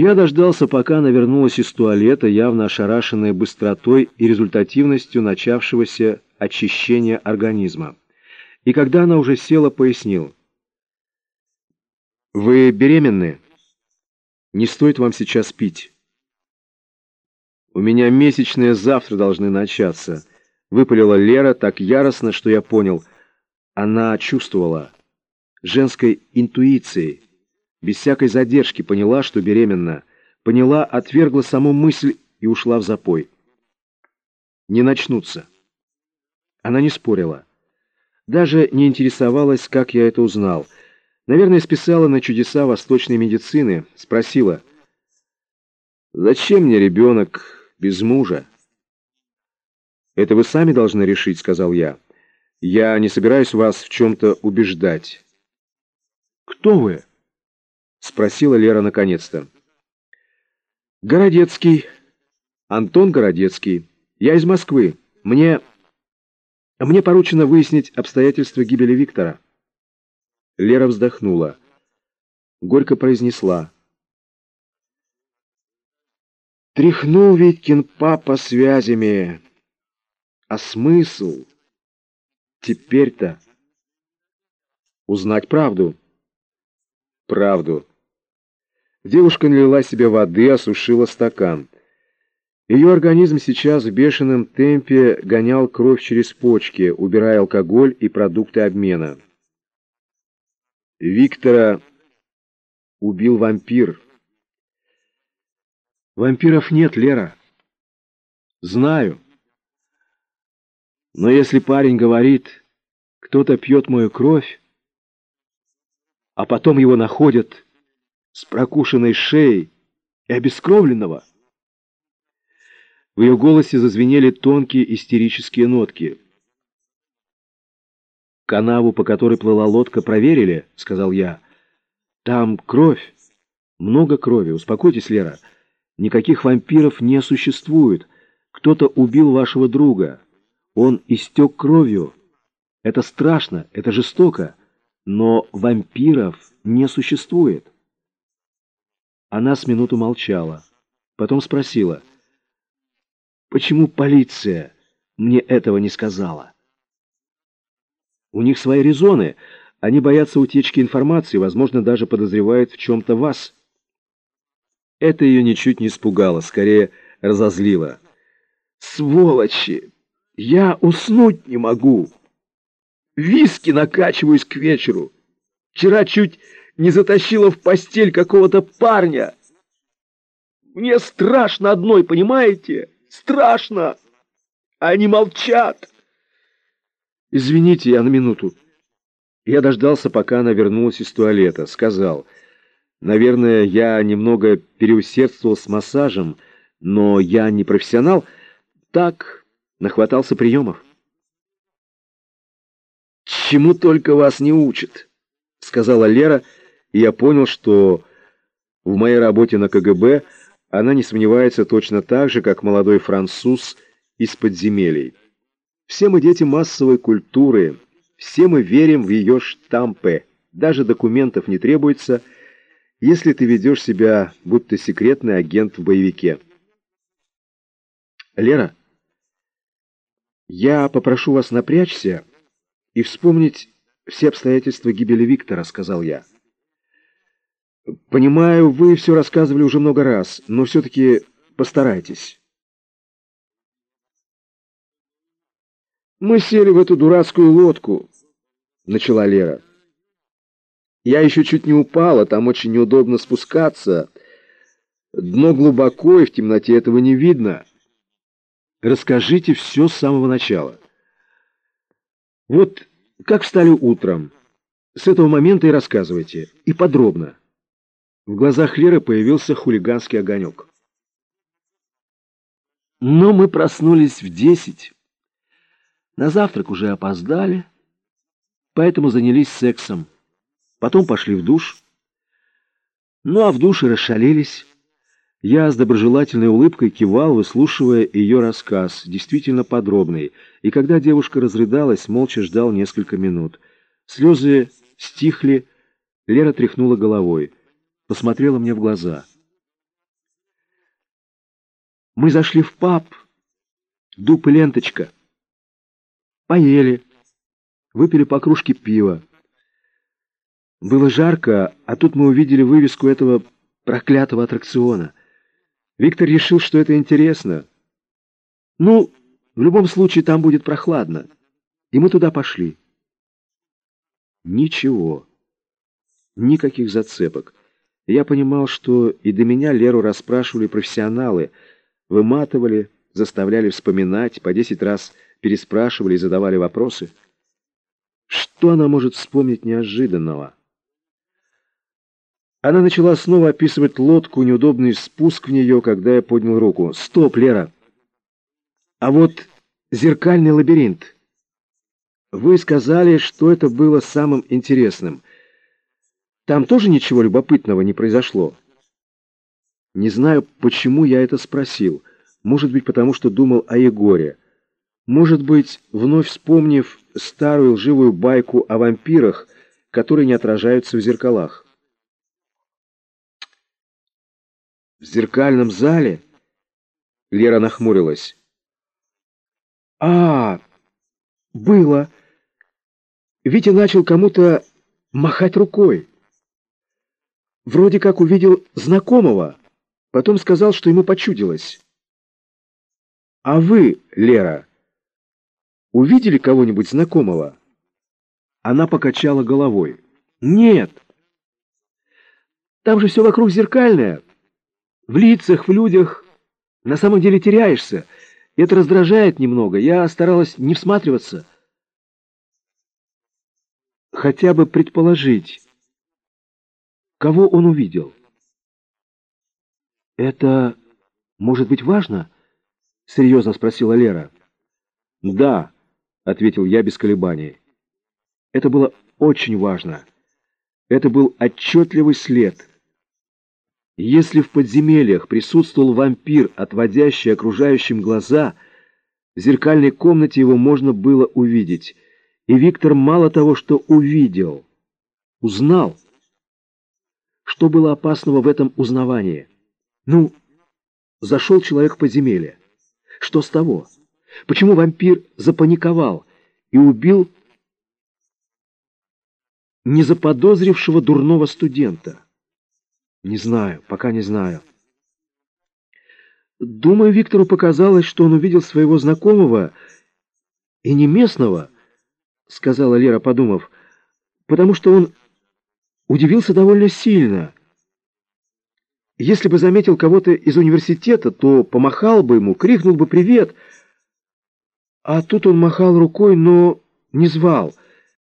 Я дождался, пока она вернулась из туалета, явно ошарашенная быстротой и результативностью начавшегося очищения организма. И когда она уже села, пояснил. «Вы беременны? Не стоит вам сейчас пить». «У меня месячные завтра должны начаться», — выпалила Лера так яростно, что я понял. Она чувствовала женской интуицией, без всякой задержки поняла, что беременна, поняла, отвергла саму мысль и ушла в запой. Не начнутся. Она не спорила. Даже не интересовалась, как я это узнал. Наверное, списала на чудеса восточной медицины. Спросила, «Зачем мне ребенок без мужа?» «Это вы сами должны решить», — сказал я. «Я не собираюсь вас в чем-то убеждать». «Кто вы?» — спросила Лера наконец-то. «Городецкий. Антон Городецкий. Я из Москвы. Мне... Мне поручено выяснить обстоятельства гибели Виктора». Лера вздохнула. Горько произнесла. «Тряхнул Витькин папа связями. А смысл? Теперь-то узнать правду» правду. Девушка налила себе воды, осушила стакан. Ее организм сейчас в бешеном темпе гонял кровь через почки, убирая алкоголь и продукты обмена. Виктора убил вампир. Вампиров нет, Лера. Знаю. Но если парень говорит, кто-то пьет мою кровь, а потом его находят с прокушенной шеей и обескровленного. В ее голосе зазвенели тонкие истерические нотки. «Канаву, по которой плыла лодка, проверили?» — сказал я. «Там кровь. Много крови. Успокойтесь, Лера. Никаких вампиров не существует. Кто-то убил вашего друга. Он истек кровью. Это страшно, это жестоко. Но вампиров не существует. Она с минуту молчала. Потом спросила, почему полиция мне этого не сказала? У них свои резоны. Они боятся утечки информации, возможно, даже подозревают в чем-то вас. Это ее ничуть не испугало, скорее разозлило. «Сволочи! Я уснуть не могу!» Виски накачиваюсь к вечеру. Вчера чуть не затащила в постель какого-то парня. Мне страшно одной, понимаете? Страшно. Они молчат. Извините, я на минуту. Я дождался, пока она вернулась из туалета. Сказал, наверное, я немного переусердствовал с массажем, но я не профессионал. Так, нахватался приемов. «Чему только вас не учат», — сказала Лера, и я понял, что в моей работе на КГБ она не сомневается точно так же, как молодой француз из подземелий. Все мы дети массовой культуры, все мы верим в ее штампы, даже документов не требуется, если ты ведешь себя, будто секретный агент в боевике. Лера, я попрошу вас напрячься, и вспомнить все обстоятельства гибели Виктора», — сказал я. «Понимаю, вы все рассказывали уже много раз, но все-таки постарайтесь». «Мы сели в эту дурацкую лодку», — начала Лера. «Я еще чуть не упала, там очень неудобно спускаться. Дно глубоко, и в темноте этого не видно. Расскажите все с самого начала». Вот как встали утром. С этого момента и рассказывайте. И подробно. В глазах Леры появился хулиганский огонек. Но мы проснулись в десять. На завтрак уже опоздали, поэтому занялись сексом. Потом пошли в душ. Ну а в душе расшалились. Я с доброжелательной улыбкой кивал, выслушивая ее рассказ, действительно подробный, и когда девушка разрыдалась, молча ждал несколько минут. Слезы стихли, Лера тряхнула головой, посмотрела мне в глаза. Мы зашли в паб, дуб и ленточка. Поели, выпили по кружке пива. Было жарко, а тут мы увидели вывеску этого проклятого аттракциона. Виктор решил, что это интересно. Ну, в любом случае там будет прохладно. И мы туда пошли. Ничего. Никаких зацепок. Я понимал, что и до меня Леру расспрашивали профессионалы, выматывали, заставляли вспоминать, по десять раз переспрашивали и задавали вопросы. Что она может вспомнить неожиданного? Она начала снова описывать лодку, неудобный спуск в нее, когда я поднял руку. «Стоп, Лера! А вот зеркальный лабиринт. Вы сказали, что это было самым интересным. Там тоже ничего любопытного не произошло?» Не знаю, почему я это спросил. Может быть, потому что думал о Егоре. Может быть, вновь вспомнив старую лживую байку о вампирах, которые не отражаются в зеркалах. В зеркальном зале? Лера нахмурилась. А, было. Витя начал кому-то махать рукой. Вроде как увидел знакомого, потом сказал, что ему почудилось. А вы, Лера, увидели кого-нибудь знакомого? Она покачала головой. Нет. Там же все вокруг зеркальное. В лицах, в людях на самом деле теряешься. Это раздражает немного. Я старалась не всматриваться. Хотя бы предположить, кого он увидел. «Это может быть важно?» — серьезно спросила Лера. «Да», — ответил я без колебаний. «Это было очень важно. Это был отчетливый след». Если в подземельях присутствовал вампир, отводящий окружающим глаза, в зеркальной комнате его можно было увидеть. И Виктор мало того, что увидел, узнал. Что было опасного в этом узнавании? Ну, зашел человек в подземелье. Что с того? Почему вампир запаниковал и убил незаподозрившего дурного студента? Не знаю, пока не знаю. Думаю, Виктору показалось, что он увидел своего знакомого и не местного, сказала Лера, подумав, потому что он удивился довольно сильно. Если бы заметил кого-то из университета, то помахал бы ему, крикнул бы «Привет!», а тут он махал рукой, но не звал —